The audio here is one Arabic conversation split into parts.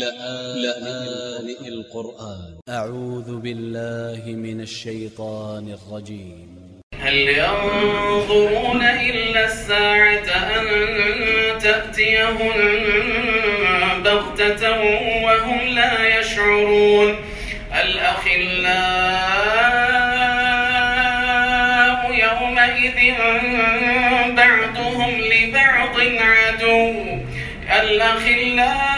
لآن القرآن. أ ع و ذ ب ا ل ل ه من ا ل ش ي ط ا ن ا ل ج ي م هل ينظرون إلا الساعة أن تأتيهم بغتة وهم لا يشعرون؟ الأخلاء يومئذ بعضهم لبعض عدو؟ الأخلاء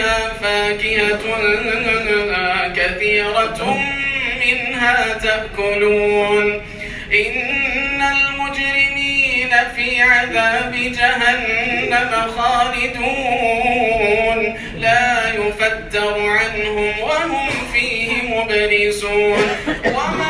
فيها فاكهة كثيرة منها تأكلون. إن المجرمين في عذاب جهنم خالدون. لا يفتر عنهم وهم فيه مبلسون. وما